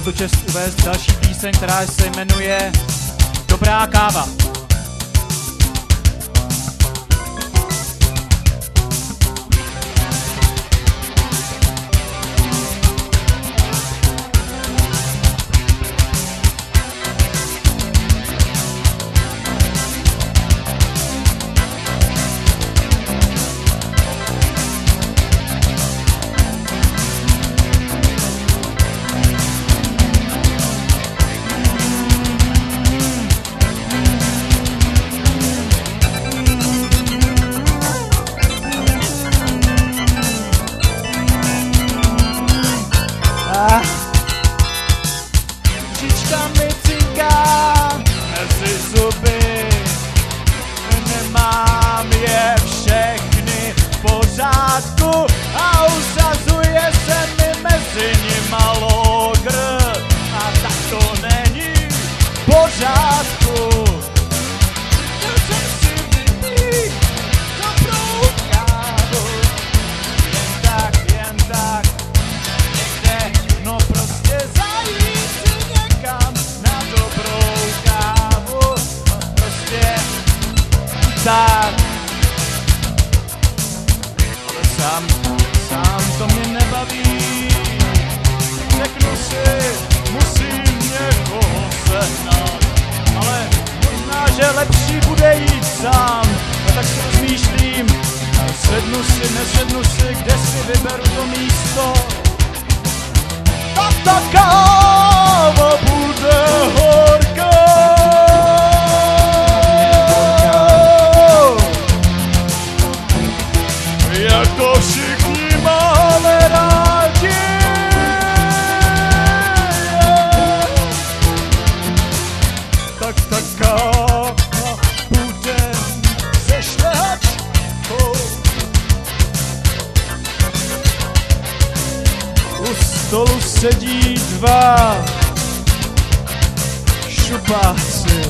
tu čest uvést další píseň, která se jmenuje Dobrá káva. Tak. Ale sám, sám to mě nebaví, řeknu si, musím někoho sehnat, ale možná, že lepší bude jít sám, a tak si rozmýšlím, sednu si, nesednu si, kde si vyberu to místo, a stolu sedí dva šupáci.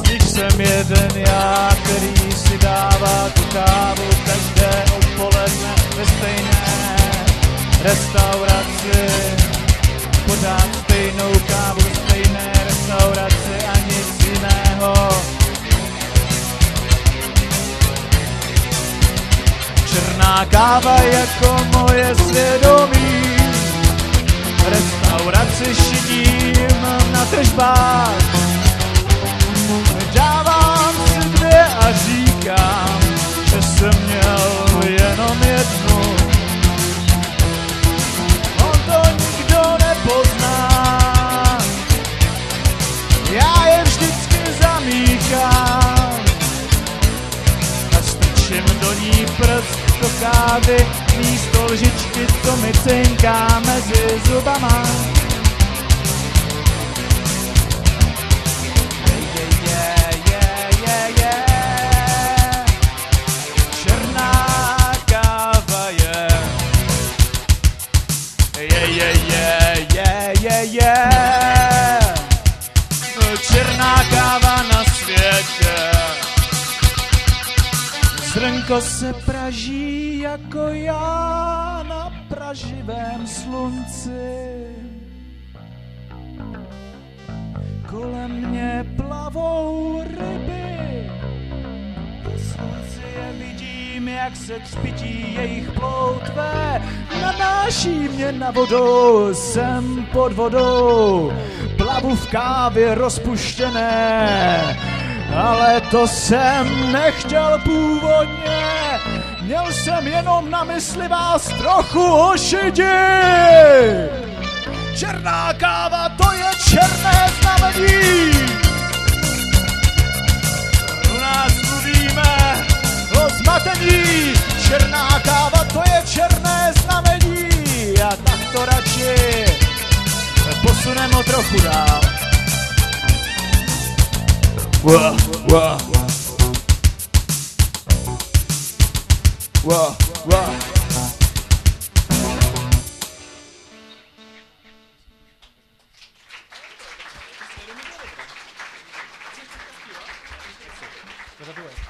Z nich jsem jeden já, který si dává tu kávu každé odpoledne ve stejné restauraci. Káva jako moje svědomí. Restauraci šidím na tržbách. Dávám si dvě a říkám kávy místo lžičky, co mi cinká mezi zubama. Zrnko se praží jako já na praživém slunci. Kolem mě plavou ryby. Po slunci je vidím, jak se třpití jejich ploutve. Nanáší mě na vodu, jsem pod vodou. Plavu v kávě rozpuštěné. To jsem nechtěl původně, měl jsem jenom na mysli vás trochu ošidit. Černá káva, to je černé znamení. U nás mluvíme o zmatení. Černá káva, to je černé znamení. A tak to radši posuneme trochu dál. Whoa, whoa. Whoa, whoa. Gracias.